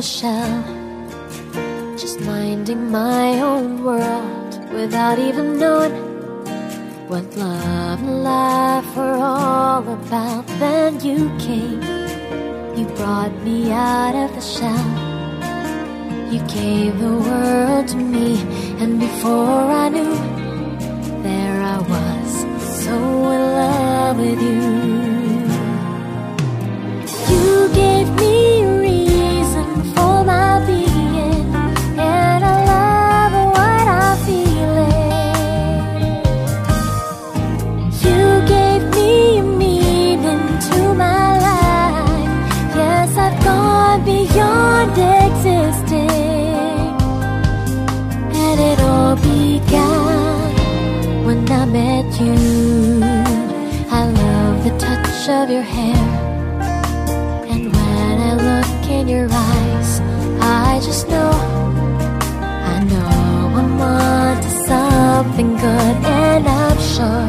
a shell. Just minding my own world without even knowing what love and life were all about. Then you came, you brought me out of the shell. You gave the world to me, and before I knew, there I was, so in love with. You you. I love the touch of your hair. And when I look in your eyes, I just know, I know I'm on to something good, and I'm sure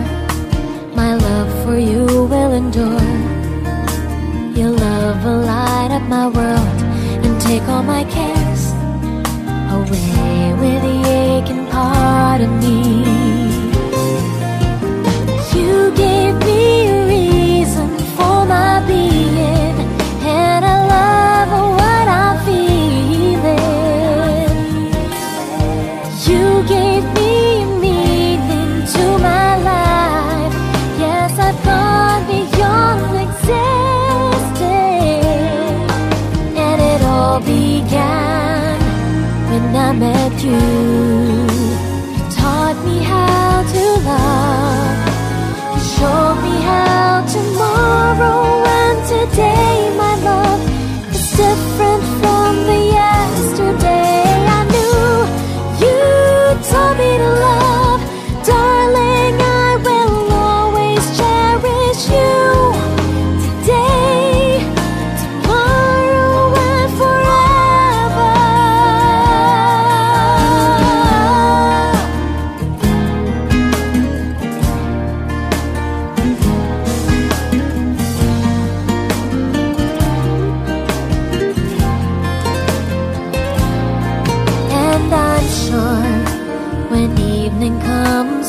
my love for you will endure. Your love will light up my world and take all my cares away with the aching part of me. You. You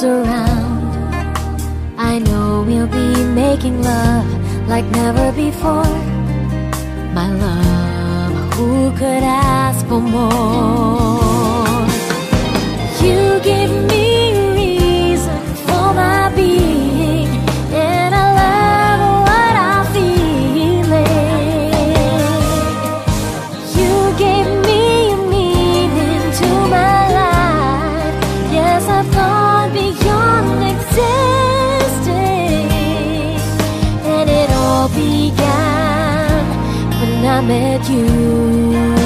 around, I know we'll be making love like never before. My love, who could ask for more? I met you.